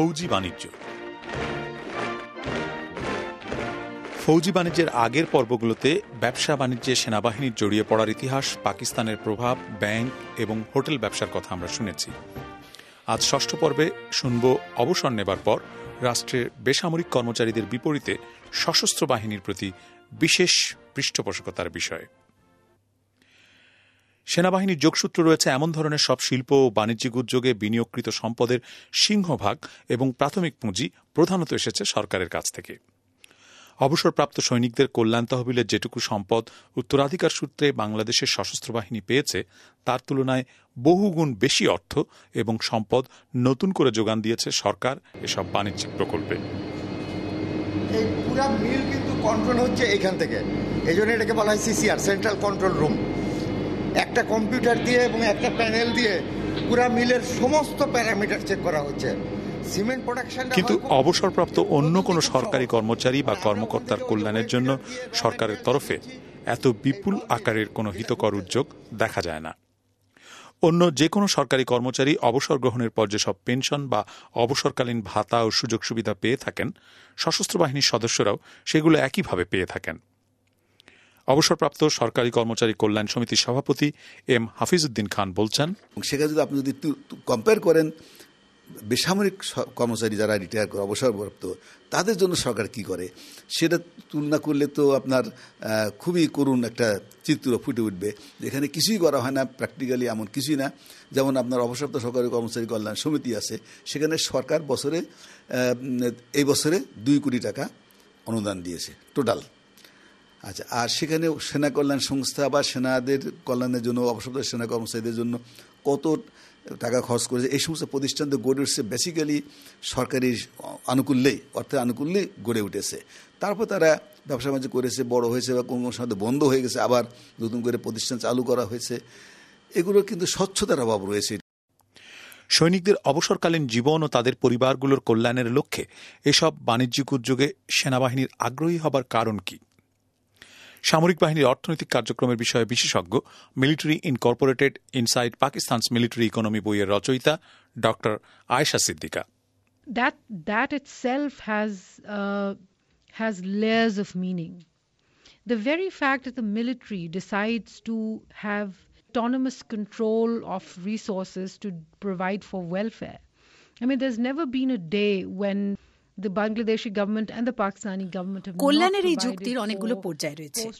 ফৌজি বাণিজ্য। ফৌজি বাণিজ্যের আগের পর্বগুলোতে ব্যবসা বাণিজ্যে সেনাবাহিনীর জড়িয়ে পড়ার ইতিহাস, পাকিস্তানের প্রভাব, ব্যাংক এবং হোটেল ব্যবসার কথা আমরা শুনেছি। আজ ষষ্ঠ পর্বে শুনব অবসর নেবার পর রাষ্ট্রের বেসামরিক কর্মচারীদের বিপরীতে সশস্ত্র বাহিনীর প্রতি বিশেষ পৃষ্ঠপোষকতার বিষয়ে। সেনাবাহিনীর যোগসূত্র রয়েছে এমন ধরনের সব শিল্প ও বাণিজ্যিক উদ্যোগে বিনিয়োগকৃত সম্পদের সিংহভাগ এবং প্রাথমিক পুঁজি প্রধানত এসেছে সরকারের কাছ থেকে। অবসরপ্রাপ্ত সৈনিকদের কল্যাণ তহবিলের যেটুকু সম্পদ উত্তরাধিকার সূত্রে বাংলাদেশের সশস্ত্র বাহিনী পেয়েছে, তার তুলনায় বহুগুণ বেশি অর্থ এবং সম্পদ নতুন করে যোগান দিয়েছে সরকার এসব বাণিজ্যিক প্রকল্পে। এই পুরা মিল কিন্তু কন্ট্রোল হচ্ছে এখান থেকে। এই জন্য এটাকে বলা হয় সিসিআর সেন্ট্রাল কন্ট্রোল রুম একটা কম্পিউটার দিয়ে এবং একটা প্যানেল দিয়ে পুরা মিলের সমস্ত প্যারামিটার চেক করা হচ্ছে। সিমেন্ট প্রোডাকশন কিন্তু অবসরপ্রাপ্ত অন্য কোনো সরকারি কর্মচারী বা কর্মকর্তার কল্যাণের জন্য সরকারের তরফে এত বিপুল আকারের কোনো হিতকর উদ্যোগ দেখা যায় না। অন্য যে কোনো সরকারি কর্মচারী অবসর গ্রহণের পর যেসব পেনশন বা অবসরকালীন ভাতা ও সুযোগ সুবিধা পেয়ে থাকেন সশস্ত্র বাহিনীর সদস্যরাও সেগুলো একইভাবে পেয়ে থাকেন। অবসরপ্রাপ্ত সরকারি কর্মচারী কল্যাণ সমিতির সভাপতি এম হাফিজউদ্দিন খান বলছেন সেখানে যদি আপনি যদি কম্পেয়ার করেন, বেসামরিক কর্মচারী যারা রিটায়ার করে, অবসরপ্রাপ্ত, তাদের জন্য সরকার কি করে? সেটা তুলনা করলে তো আপনার খুবই করুণ একটা চিত্র ফুটে উঠবে। যেখানে কিছুই করা হয় না প্র্যাকটিক্যালি এমন কিছুই না। যেমন আপনার অবসরপ্রাপ্ত সরকারি কর্মচারী কল্যাণ সমিতি আছে, সেখানে সরকার বছরে এই বছরে দুই কোটি টাকা অনুদান দিয়েছে টোটাল আচ্ছা আর সেখানে সেনা কল্যাণ সংস্থা বা সেনাদের কল্যাণের জন্য অবসর সেনা কর্মচারীদের জন্য কত টাকা খরচ করেছে? এই সমস্ত প্রতিষ্ঠান তো গড়ে উঠছে বেসিক্যালি সরকারি আনুকূল্যেই, অর্থের আনুকূল্যেই গড়ে উঠেছে। তারপর তারা ব্যবসা বাণিজ্য করেছে, বড় হয়েছে বা কোনো সময় বন্ধ হয়ে গেছে, আবার নতুন করে প্রতিষ্ঠান চালু করা হয়েছে। এগুলোর কিন্তু স্বচ্ছতার অভাব রয়েছে। সৈনিকদের অবসরকালীন জীবন ও তাদের পরিবারগুলোর কল্যাণের লক্ষ্যে এসব বাণিজ্যিক উদ্যোগে সেনাবাহিনীর আগ্রহী হবার কারণ কী? সামরিক বাহিনীর অর্থনৈতিক কার্যক্রমের বিষয়ে বিশেষজ্ঞ military incorporated inside Pakistan's military economy বইয়ের রচয়িতা doctor Ayesha Siddiqa That, that itself has, uh, has layers of meaning. The very fact that the military decides to have autonomous control of resources to provide for welfare. I mean, there's never been a day when কল্যাণের এই যুক্তির অনেকগুলো পর্যায় রয়েছে।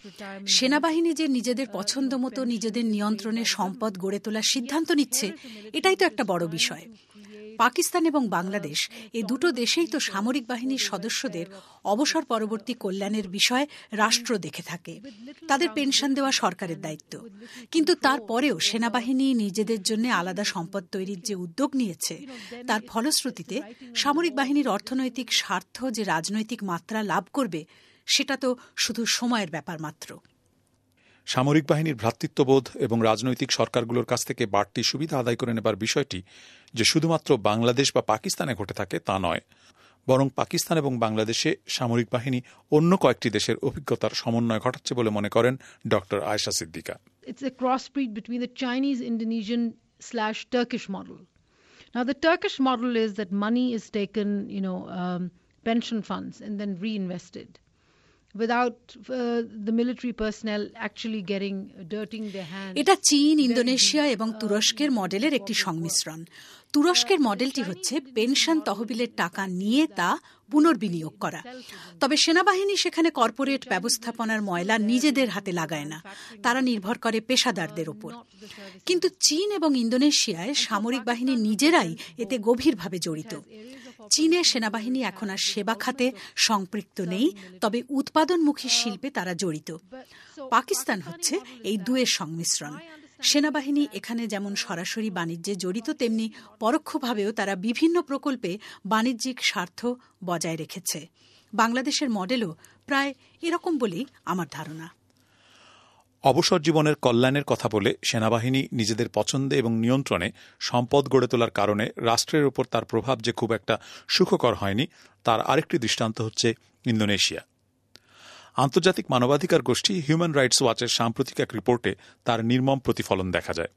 সেনাবাহিনী যে নিজেদের পছন্দ মতো নিজেদের নিয়ন্ত্রণে সম্পদ গড়ে তোলার সিদ্ধান্ত নিচ্ছে এটাই তো একটা বড় বিষয়। পাকিস্তান এবং বাংলাদেশ, এই দুটো দেশেই তো সামরিক বাহিনীর সদস্যদের অবসর পরবর্তী কল্যাণের বিষয় রাষ্ট্র দেখে থাকে। তাদের পেনশন দেওয়া সরকারের দায়িত্ব। কিন্তু তারপরেও সেনাবাহিনী নিজেদের জন্য আলাদা সম্পদ তৈরির যে উদ্যোগ নিয়েছে, তার ফলশ্রুতিতে সামরিক বাহিনীর অর্থনৈতিক স্বার্থ যে রাজনৈতিক মাত্রা লাভ করবে, সেটা তো শুধু সময়ের ব্যাপার মাত্র। সামরিক বাহিনীর ভ্রাতৃত্ববোধ এবং রাজনৈতিক সরকারগুলোর কাছ থেকে বাড়তি সুবিধা আদায় করে নেবার বিষয়টি যে শুধুমাত্র বাংলাদেশ বা পাকিস্তানে ঘটে থাকে তা নয় বরং পাকিস্তান এবং বাংলাদেশে সামরিক বাহিনী অন্য কয়েকটি দেশের অভিজ্ঞতার সমন্বয় ঘটাচ্ছে বলে মনে করেন ড Ayesha Siddika It's a crossbreed between the Chinese Indonesian slash Turkish model. Now, the Turkish model is that money is taken, you know, um, pension funds and then reinvested. এটা চীন ইন্দোনেশিয়া এবং তুরস্কের মডেলের একটি সংমিশ্রণ। তুরস্কের মডেলটি হচ্ছে পেনশন তহবিলের টাকা নিয়ে তা পুনর্বিনিয়োগ করা। তবে সেনাবাহিনী সেখানে কর্পোরেট ব্যবস্থাপনার ময়লা নিজেদের হাতে লাগায় না। তারা নির্ভর করে পেশাদারদের উপর। কিন্তু চীন এবং ইন্দোনেশিয়ায় সামরিক বাহিনী নিজেরাই এতে গভীরভাবে জড়িত। চীনের সেনাবাহিনী এখন আর সেবা খাতে সম্পৃক্ত নেই, তবে উৎপাদনমুখী শিল্পে তারা জড়িত। পাকিস্তান হচ্ছে এই দুয়ের সংমিশ্রণ। সেনাবাহিনী এখানে যেমন সরাসরি বাণিজ্যে জড়িত, তেমনি পরোক্ষভাবেও তারা বিভিন্ন প্রকল্পে বাণিজ্যিক স্বার্থ বজায় রেখেছে। বাংলাদেশের মডেলও প্রায় এরকম বলেই আমার ধারণা। অবসর জীবনের কল্যাণের কথা বলে সেনাবাহিনী নিজেদের পছন্দে এবং নিয়ন্ত্রণে সম্পদ গড়ে তোলার কারণে রাষ্ট্রের ওপর তার প্রভাব যে খুব একটা সুখকর হয়নি, তার আরেকটি দৃষ্টান্ত হচ্ছে ইন্দোনেশিয়া। আন্তর্জাতিক মানবাধিকার গোষ্ঠী হিউম্যান রাইটস ওয়াচের সাম্প্রতিক এক রিপোর্টে তার নির্মম প্রতিফলন দেখা যায়।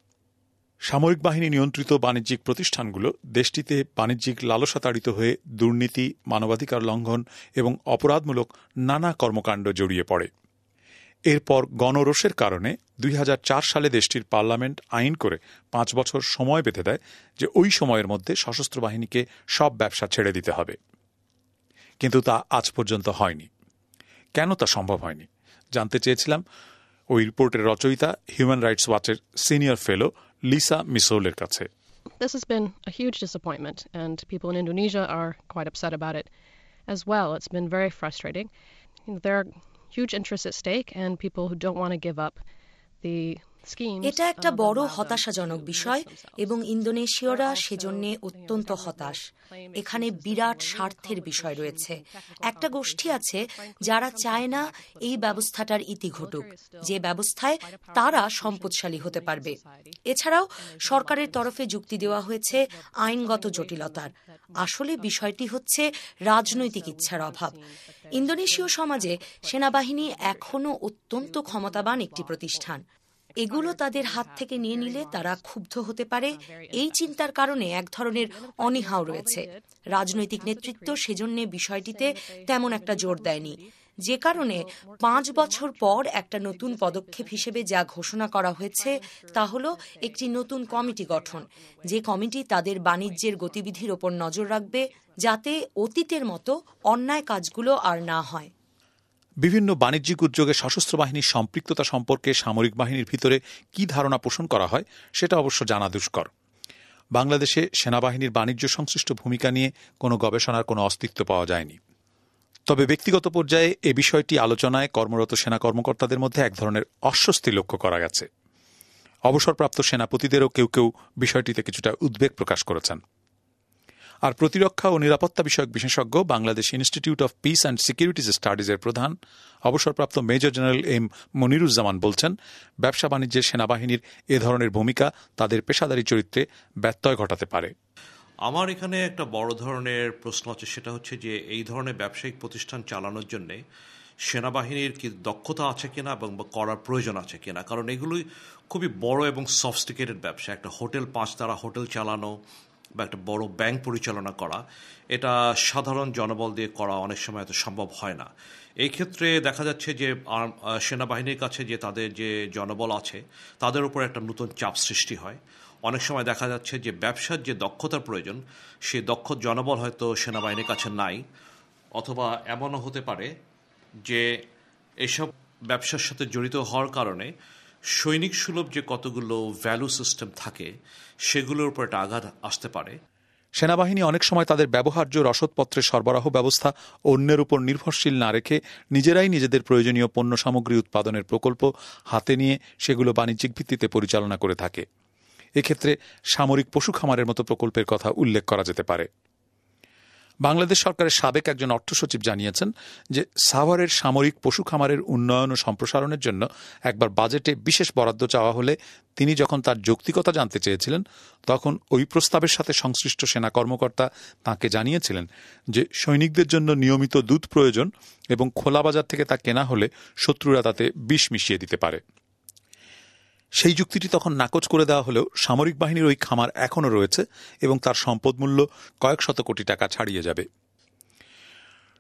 সামরিক বাহিনী নিয়ন্ত্রিত বাণিজ্যিক প্রতিষ্ঠানগুলো দেশটিতে বাণিজ্যিক লালসাতাড়িত হয়ে দুর্নীতি, মানবাধিকার লঙ্ঘন এবং অপরাধমূলক নানা কর্মকাণ্ড জড়িয়ে পড়ে। এরপর গণরোষের কারণে দুই হাজার চার সালে দেশটির পার্লামেন্ট আইন করে পাঁচ বছর সময় বেঁধে দেয় যে ওই সময়ের মধ্যে সশস্ত্র বাহিনীকে সব ব্যবসা ছেড়ে দিতে হবে কিন্তু তা আজ পর্যন্ত হয়নি কেন তা সম্ভব হয়নি জানতে চেয়েছিলাম ওই রিপোর্টের রচয়িতা হিউম্যান রাইটস ওয়াচের সিনিয়র ফেলো লিসা মিসোলের কাছে This has been a huge disappointment, and people in Indonesia are quite upset about it as well. It's been very frustrating. There are huge interests at stake, and people who don't want to give up the এটা একটা বড় হতাশাজনক বিষয় এবং ইন্দোনেশীয়রা সেজন্য অত্যন্ত হতাশ এখানে বিরাট স্বার্থের বিষয় রয়েছে একটা গোষ্ঠী আছে যারা চায় না এই ব্যবস্থাটার ইতি ঘটুক যে ব্যবস্থায় তারা সম্পদশালী হতে পারবে এছাড়াও সরকারের তরফে যুক্তি দেওয়া হয়েছে আইনগত জটিলতার আসলে বিষয়টি হচ্ছে রাজনৈতিক ইচ্ছার অভাব ইন্দোনেশীয় সমাজে সেনাবাহিনী এখনও অত্যন্ত ক্ষমতাবান একটি প্রতিষ্ঠান এগুলো তাদের হাত থেকে নিয়ে নিলে তারা ক্ষুব্ধ হতে পারে। এই চিন্তার কারণে এক ধরনের অনীহাও রয়েছে। রাজনৈতিক নেতৃত্ব সেজন্য বিষয়টিতে তেমন একটা জোর দেয়নি। যে কারণে পাঁচ বছর পর একটা নতুন পদক্ষেপ হিসেবে যা ঘোষণা করা হয়েছে তা হল একটি নতুন কমিটি গঠন। যে কমিটি তাদের বাণিজ্যের গতিবিধির ওপর নজর রাখবে যাতে অতীতের মতো অন্যায় কাজগুলো আর না হয়। বিভিন্ন বাণিজ্যিক উদ্যোগে সশস্ত্র বাহিনীর সম্পৃক্ততা সম্পর্কে সামরিক বাহিনীর ভিতরে কি ধারণা পোষণ করা হয়, সেটা অবশ্য জানা দুষ্কর। বাংলাদেশে সেনাবাহিনীর বাণিজ্য সংশ্লিষ্ট ভূমিকা নিয়ে কোনো গবেষণার কোনো অস্তিত্ব পাওয়া যায়নি। তবে ব্যক্তিগত পর্যায়ে এ বিষয়টি আলোচনায় কর্মরত সেনা কর্মকর্তাদের মধ্যে এক ধরনের অস্বস্তি লক্ষ্য করা গেছে। অবসরপ্রাপ্ত সেনাপতিদেরও কেউ কেউ বিষয়টিতে কিছুটা উদ্বেগ প্রকাশ করেছেন। আর প্রতিরক্ষা ও নিরাপত্তা বিষয়ক বিশেষজ্ঞ Bangladesh institute of peace and securities স্টাডিজের প্রধান, অবসরপ্রাপ্ত মেজর জেনারেল এম মনিরুজ্জামান বলছেন, ব্যবসা বাণিজ্যের সেনাবাহিনীর এ ধরনের ভূমিকা তাদের পেশাদারী চরিত্রে ব্যত্যয় ঘটাতে পারে। আমার এখানে একটা বড় ধরনের প্রশ্ন আছে, সেটা হচ্ছে যে এই ধরনের ব্যবসায়িক প্রতিষ্ঠান চালানোর জন্যে সেনাবাহিনীর কি দক্ষতা আছে কিনা এবং করার প্রয়োজন আছে কিনা? কারণ এগুলোই খুবই বড় এবং সফস্টিকেটেড ব্যবসা। একটা হোটেল পাঁচ তারা হোটেল চালানো বা একটা বড় ব্যাংক পরিচালনা করা, এটা সাধারণ জনবল দিয়ে করা অনেক সময় এত সম্ভব হয় না। এই ক্ষেত্রে দেখা যাচ্ছে যে সেনাবাহিনীর কাছে যে তাদের যে জনবল আছে, তাদের উপর একটা নতুন চাপ সৃষ্টি হয়। অনেক সময় দেখা যাচ্ছে যে, ব্যবসার যে দক্ষতার প্রয়োজন, সে দক্ষ জনবল হয়তো সেনাবাহিনীর কাছে নাই। অথবা এমনও হতে পারে যে, এসব ব্যবসার সাথে জড়িত হওয়ার কারণে সৈনিক সুলভ যে কতগুলো ভ্যালু সিস্টেম থাকে, সেগুলোর উপর একটা আঘাত আসতে পারে। সেনাবাহিনী অনেক সময় তাদের ব্যবহার্য রসদপত্রের সরবরাহ ব্যবস্থা অন্যের উপর নির্ভরশীল না রেখে নিজেরাই নিজেদের প্রয়োজনীয় পণ্য সামগ্রী উৎপাদনের প্রকল্প হাতে নিয়ে সেগুলো বাণিজ্যিক ভিত্তিতে পরিচালনা করে থাকে। এক্ষেত্রে সামরিক পশু খামারের মতো প্রকল্পের কথা উল্লেখ করা যেতে পারে। বাংলাদেশ সরকারের সাবেক একজন অর্থ সচিব জানিয়েছেন যে সাভারের সামরিক পশু খামারের উন্নয়ন ও সম্প্রসারণের জন্য একবার বাজেটে বিশেষ বরাদ্দ চাওয়া হলে তিনি যখন তার যৌক্তিকতা জানতে চেয়েছিলেন, তখন ওই প্রস্তাবের সাথে সংশ্লিষ্ট সেনা কর্মকর্তা তাকে জানিয়েছিলেন যে সৈনিকদের জন্য নিয়মিত দুধ প্রয়োজন এবং খোলা বাজার থেকে তা কেনা হলে শত্রুরা তাতে বিষ মিশিয়ে দিতে পারে। সেই যুক্তিটি তখন নাকচ করে দেওয়া হলেও সামরিক বাহিনীর ওই খামার এখনও রয়েছে এবং তার সম্পদ মূল্য কয়েক শত কোটি টাকা ছাড়িয়ে যাবে।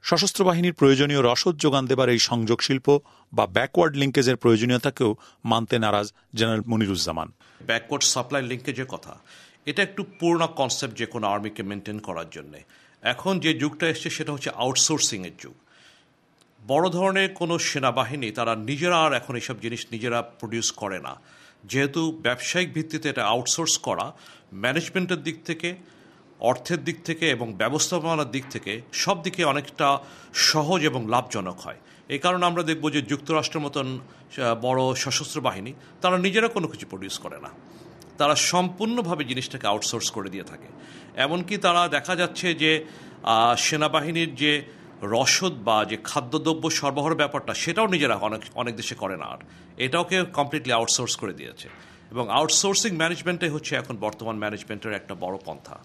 সশস্ত্র বাহিনীর প্রয়োজনীয় রসদ যোগান দেবার এই সংযোগ শিল্প বা ব্যাকওয়ার্ড লিঙ্কেজের প্রয়োজনীয়তাকেও মানতে নারাজ জেনারেল মনিরুজ্জামান। ব্যাকওয়ার্ড সাপ্লাই লিঙ্কেজের কথা, এটা একটু পূর্ণ কনসেপ্ট যে কোনো আর্মিকে মেনটেন করার জন্য। এখন যে যুগটা এসছে সেটা হচ্ছে আউটসোর্সিংয়ের যুগ। বড় ধরনের কোনো সেনাবাহিনী তারা নিজেরা আর এখন এইসব জিনিস নিজেরা প্রডিউস করে না। যেহেতু ব্যবসায়িক ভিত্তিতে এটা আউটসোর্স করা ম্যানেজমেন্টের দিক থেকে, অর্থের দিক থেকে এবং ব্যবস্থাপনার দিক থেকে সব দিকে অনেকটা সহজ এবং লাভজনক হয়। এই কারণে আমরা দেখব যে যুক্তরাষ্ট্রের মতন বড় সশস্ত্র বাহিনী তারা নিজেরা কোনো কিছু প্রডিউস করে না। তারা সম্পূর্ণভাবে জিনিসটাকে আউটসোর্স করে দিয়ে থাকে। এমনকি তারা দেখা যাচ্ছে যে সেনাবাহিনীর যে রসদ বা যে খাদ্যদ্রব্য সরবরাহের ব্যাপারটা, সেটাও নিজেরা অনেক অনেক দেশে করে না। আর এটাওকে কমপ্লিটলি আউটসোর্স করে দিয়েছে। এবং আউটসোর্সিং ম্যানেজমেন্টে হচ্ছে এখন বর্তমান ম্যানেজমেন্টের একটা বড় পন্থা।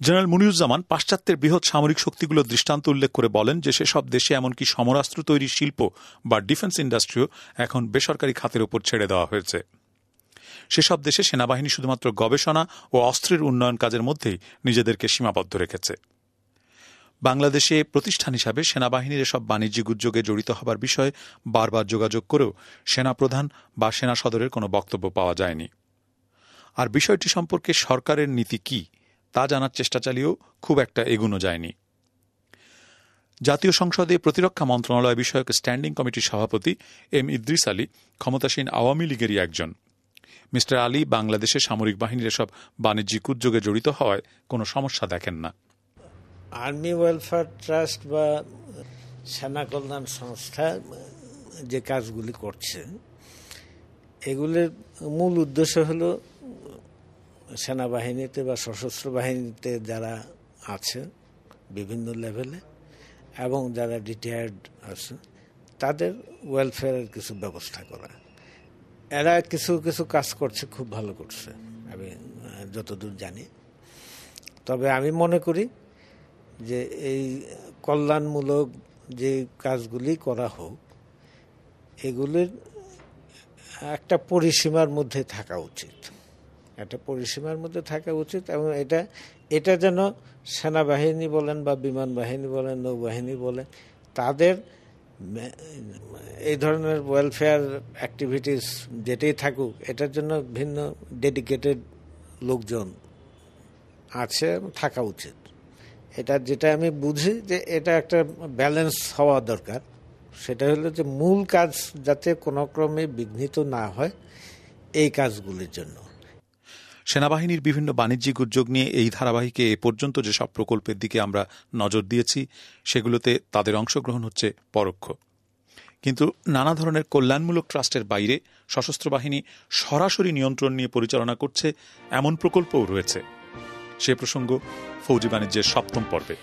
জেনারেল মুনিউজ্জামান পাশ্চাত্যের বৃহৎ সামরিক শক্তিগুলোর দৃষ্টান্ত উল্লেখ করে বলেন যে সেসব দেশে এমনকি সমরাস্ত্র তৈরির শিল্প বা ডিফেন্স ইন্ডাস্ট্রিও এখন বেসরকারি খাতের উপর ছেড়ে দেওয়া হয়েছে। সেসব দেশে সেনাবাহিনী শুধুমাত্র গবেষণা ও অস্ত্রের উন্নয়ন কাজের মধ্যেই নিজেদেরকে সীমাবদ্ধ রেখেছে। বাংলাদেশে প্রতিষ্ঠান হিসাবে সেনাবাহিনীর এসব বাণিজ্যিক উদ্যোগে জড়িত হবার বিষয়ে বারবার যোগাযোগ করেও সেনাপ্রধান বা সেনা সদরের কোনো বক্তব্য পাওয়া যায়নি। আর বিষয়টি সম্পর্কে সরকারের নীতি কি, তা জানার চেষ্টা চালিয়েও খুব একটা এগুনো যায়নি। জাতীয় সংসদে প্রতিরক্ষা মন্ত্রণালয় বিষয়ক স্ট্যান্ডিং কমিটির সভাপতি এম ইদ্রিস আলী ক্ষমতাসীন আওয়ামী লীগেরই একজন। মিস্টার আলী বাংলাদেশে সামরিক বাহিনীর এসব বাণিজ্যিক উদ্যোগে জড়িত হওয়ায় কোনো সমস্যা দেখেন না। আর্মি ওয়েলফেয়ার ট্রাস্ট বা সেনা কল্যাণ সংস্থা যে কাজগুলি করছে, এগুলির মূল উদ্দেশ্য হলো সেনাবাহিনীতে বা সশস্ত্র বাহিনীতে যারা আছে বিভিন্ন লেভেলে এবং যারা রিটায়ার্ড আছে, তাদের ওয়েলফেয়ারের কিছু ব্যবস্থা করা। এরা কিছু কিছু কাজ করছে, খুব ভালো করছে, আমি, যতদূর জানি। তবে আমি মনে করি যে এই কল্যাণমূলক যে কাজগুলি করা হোক, এগুলির একটা পরিসীমার মধ্যে থাকা উচিত। একটা পরিসীমার মধ্যে থাকা উচিত এবং এটা এটা যেন সেনাবাহিনী বলেন বা বিমান বাহিনী বলেন, নৌবাহিনী বলেন, তাদের এই ধরনের ওয়েলফেয়ার অ্যাক্টিভিটিস যেটাই থাকুক, এটার জন্য ভিন্ন ডেডিকেটেড লোকজন আছে থাকা উচিত। এটা যেটা আমি বুঝি যে এটা একটা ব্যালেন্স হওয়া দরকার। সেটা হলো যে মূল কাজ যাতে কোনো ক্রমে বিঘ্নিত না হয় এই কাজগুলির জন্য। সেনাবাহিনীর বিভিন্ন বাণিজ্যিক উদ্যোগ নিয়ে এই ধারাবাহিকে এ পর্যন্ত যেসব প্রকল্পের দিকে আমরা নজর দিয়েছি, সেগুলোতে তাদের অংশগ্রহণ হচ্ছে পরোক্ষ। কিন্তু নানা ধরনের কল্যাণমূলক ট্রাস্টের বাইরে সশস্ত্র বাহিনী সরাসরি নিয়ন্ত্রণ নিয়ে পরিচালনা করছে এমন প্রকল্পও রয়েছে। সে প্রসঙ্গ ফৌজি বাণিজ্যের সপ্তম পর্বে।